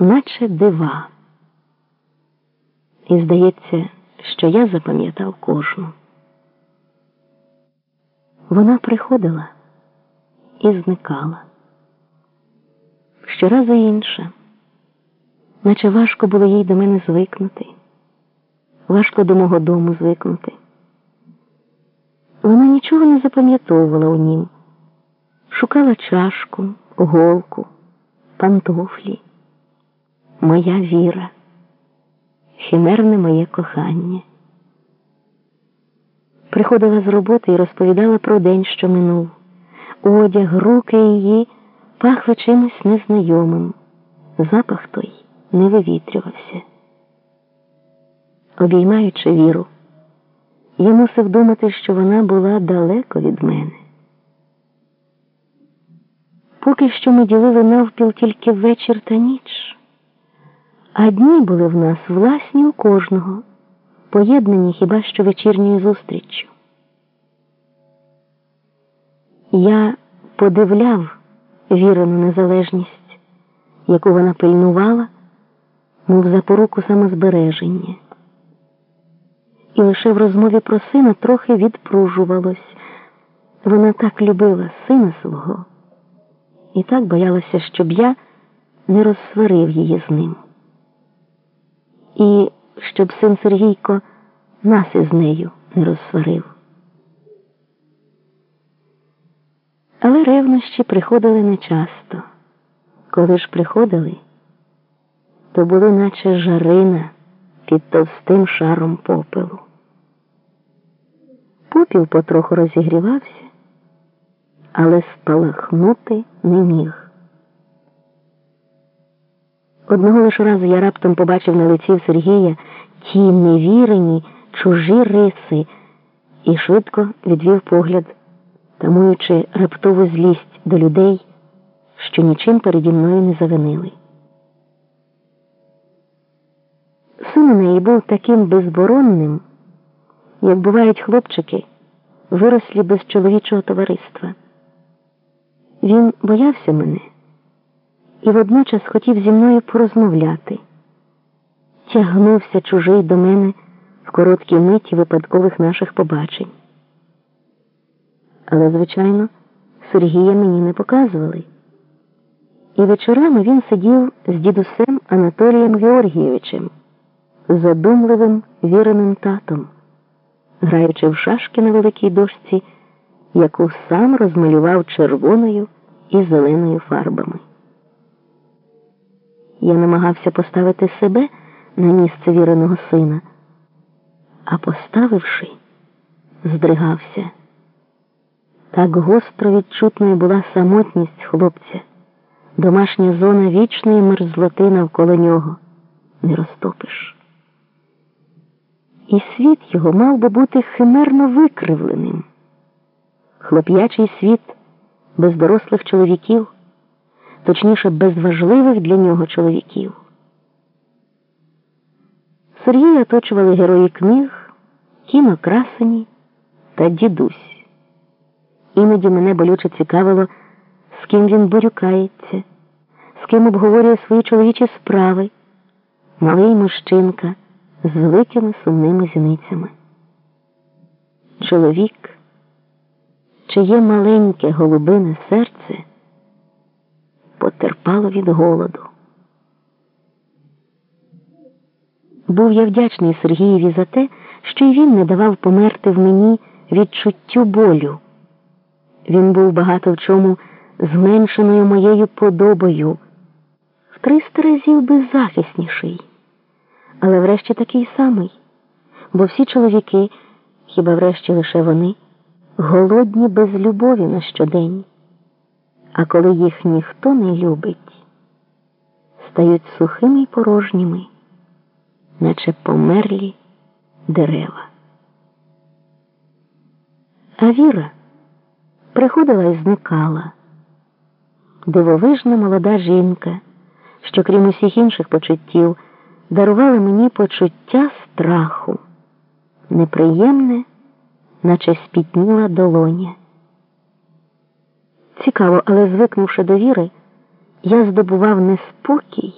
наче дива. І здається, що я запам'ятав кожну. Вона приходила і зникала. Щоразу інша, наче важко було їй до мене звикнути, важко до мого дому звикнути. Вона нічого не запам'ятовувала у нім, шукала чашку, голку, пантофлі, моя віра, химерне моє кохання. Приходила з роботи і розповідала про день, що минув. Одяг, руки її пахли чимось незнайомим. Запах той не вивітрювався. Обіймаючи віру, я мусив думати, що вона була далеко від мене. Поки що ми ділили навпіл тільки вечір та ніч, а дні були в нас власні у кожного, поєднані хіба що вечірньою зустріччю. Я подивляв вірену незалежність, яку вона пильнувала, мов запоруку самозбереження. І лише в розмові про сина трохи відпружувалось. Вона так любила сина свого і так боялася, щоб я не розсварив її з ним. І щоб син Сергійко нас із нею не розсварив. Але ревнощі приходили нечасто. Коли ж приходили, то були наче жарина під товстим шаром попелу. Попіл потроху розігрівався, але спалахнути не міг. Одного лише разу я раптом побачив на лиці Сергія ті невірені чужі риси і швидко відвів погляд, тамуючи раптову злість до людей, що нічим переді мною не завинили. Син у неї був таким безборонним, як бувають хлопчики, вирослі без чоловічого товариства. Він боявся мене і водночас хотів зі мною порозмовляти. Тягнувся чужий до мене в короткій миті випадкових наших побачень. Але, звичайно, Сергія мені не показували. І вечорами він сидів з дідусем Анатолієм Георгійовичем, задумливим віреним татом, граючи в шашки на великій дошці, яку сам розмалював червоною і зеленою фарбами. Я намагався поставити себе на місце віреного сина, а поставивши, здригався. Так гостро відчутною була самотність хлопця, домашня зона вічної мерзлоти навколо нього не розтопиш. І світ його мав би бути химерно викривленим. Хлоп'ячий світ без дорослих чоловіків, точніше, без важливих для нього чоловіків. Сергія оточували герої книг, кіно красені та дідусь. Іноді мене болюче цікавило, з ким він борюкається, з ким обговорює свої чоловічі справи, малий мужчинка з великими сумними зіницями. Чоловік, чиє маленьке голубине серце потерпало від голоду. Був я вдячний Сергієві за те, що й він не давав померти в мені відчуттю болю. Він був багато в чому зменшеною моєю подобою, в триста разів беззахисніший, але врешті такий самий, бо всі чоловіки, хіба врешті лише вони, голодні без любові на щодень, а коли їх ніхто не любить, стають сухими й порожніми, наче померлі дерева. А віра приходила і зникала. Дивовижна молода жінка, що, крім усіх інших почуттів, дарувала мені почуття страху, неприємне, наче спітніла долоня. Цікаво, але звикнувши до віри, я здобував не спокій.